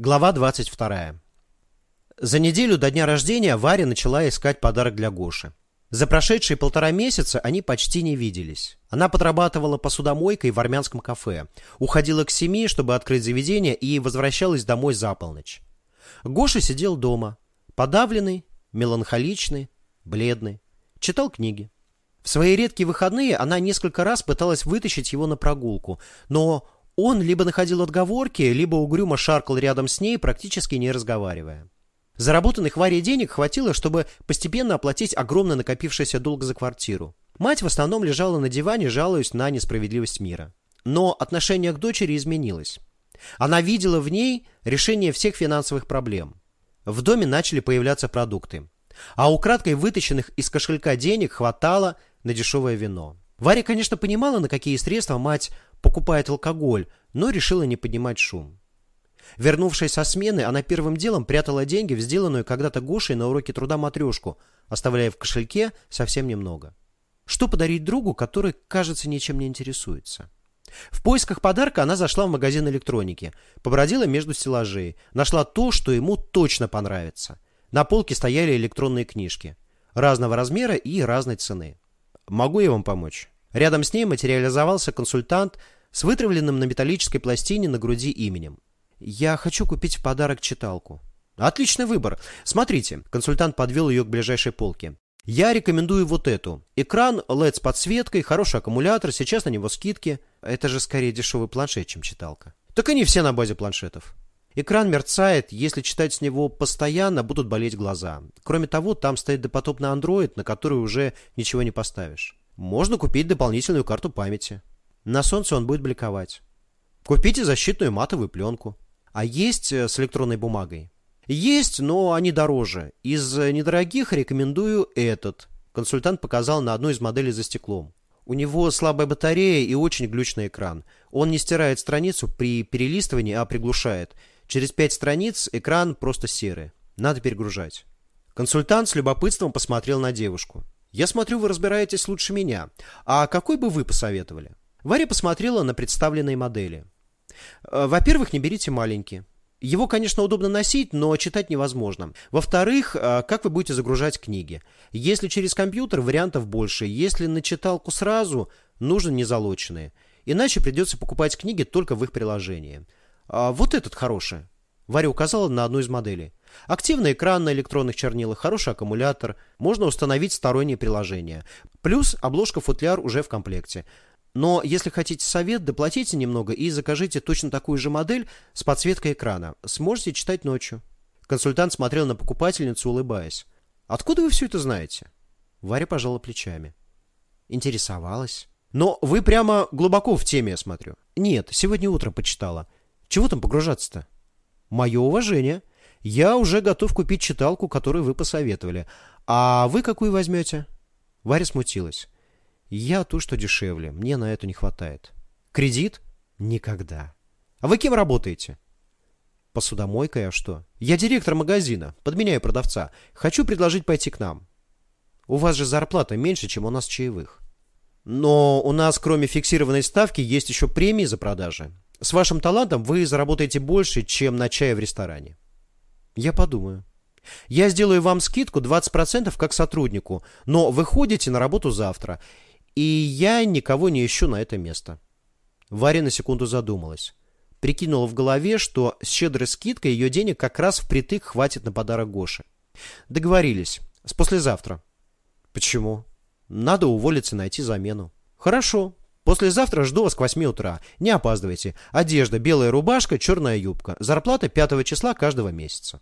Глава 22. За неделю до дня рождения Варя начала искать подарок для Гоши. За прошедшие полтора месяца они почти не виделись. Она подрабатывала посудомойкой в армянском кафе, уходила к семи, чтобы открыть заведение, и возвращалась домой за полночь. Гоша сидел дома, подавленный, меланхоличный, бледный, читал книги. В свои редкие выходные она несколько раз пыталась вытащить его на прогулку, но он либо находил отговорки, либо угрюмо шаркал рядом с ней, практически не разговаривая. Заработанных Варе денег хватило, чтобы постепенно оплатить огромно накопившийся долг за квартиру. Мать в основном лежала на диване, жалуясь на несправедливость мира. Но отношение к дочери изменилось. Она видела в ней решение всех финансовых проблем. В доме начали появляться продукты. А украдкой вытащенных из кошелька денег хватало на дешевое вино. Варя, конечно, понимала, на какие средства мать покупает алкоголь, но решила не поднимать шум. Вернувшись со смены, она первым делом прятала деньги в сделанную когда-то Гошей на уроке труда матрешку, оставляя в кошельке совсем немного. Что подарить другу, который, кажется, ничем не интересуется? В поисках подарка она зашла в магазин электроники, побродила между стеллажей, нашла то, что ему точно понравится. На полке стояли электронные книжки. Разного размера и разной цены. «Могу я вам помочь?» Рядом с ней материализовался консультант с вытравленным на металлической пластине на груди именем. «Я хочу купить в подарок читалку». «Отличный выбор. Смотрите». Консультант подвел ее к ближайшей полке. «Я рекомендую вот эту. Экран LED с подсветкой, хороший аккумулятор, сейчас на него скидки. Это же скорее дешевый планшет, чем читалка». «Так они все на базе планшетов». Экран мерцает, если читать с него постоянно, будут болеть глаза. Кроме того, там стоит допотопный Android, на который уже ничего не поставишь. Можно купить дополнительную карту памяти. На солнце он будет бликовать. Купите защитную матовую пленку. А есть э, с электронной бумагой? Есть, но они дороже. Из э, недорогих рекомендую этот. Консультант показал на одной из моделей за стеклом. У него слабая батарея и очень глючный экран. Он не стирает страницу при перелистывании, а приглушает. Через пять страниц экран просто серый. Надо перегружать. Консультант с любопытством посмотрел на девушку. Я смотрю, вы разбираетесь лучше меня. А какой бы вы посоветовали? Варя посмотрела на представленные модели. Э, во-первых, не берите маленький. Его, конечно, удобно носить, но читать невозможно. Во-вторых, э, как вы будете загружать книги? Если через компьютер, вариантов больше. Если на читалку сразу, нужно незалоченные. Иначе придется покупать книги только в их приложении. А вот этот хороший. Варя указала на одну из моделей. Активный экран на электронных чернилах, хороший аккумулятор, можно установить сторонние приложения. Плюс обложка-футляр уже в комплекте. Но если хотите совет, доплатите немного и закажите точно такую же модель с подсветкой экрана. Сможете читать ночью. Консультант смотрел на покупательницу, улыбаясь. «Откуда вы все это знаете?» Варя пожала плечами. Интересовалась. «Но вы прямо глубоко в теме, я смотрю». «Нет, сегодня утром почитала. Чего там погружаться-то?» Мое уважение. Я уже готов купить читалку, которую вы посоветовали. А вы какую возьмете? Варя смутилась. Я ту, что дешевле. Мне на это не хватает. Кредит? Никогда. А вы кем работаете? Посудомойкой, а что? Я директор магазина. Подменяю продавца. Хочу предложить пойти к нам. У вас же зарплата меньше, чем у нас чаевых. Но у нас, кроме фиксированной ставки, есть еще премии за продажи. С вашим талантом вы заработаете больше, чем на чае в ресторане. Я подумаю. Я сделаю вам скидку 20% как сотруднику, но вы ходите на работу завтра, и я никого не ищу на это место. Варя на секунду задумалась. Прикинула в голове, что с щедрой скидкой ее денег как раз впритык хватит на подарок Гоше. Договорились. С послезавтра. Почему? Надо уволиться и найти замену. Хорошо, Послезавтра жду вас к 8 утра. Не опаздывайте. Одежда, белая рубашка, черная юбка. Зарплата 5 числа каждого месяца.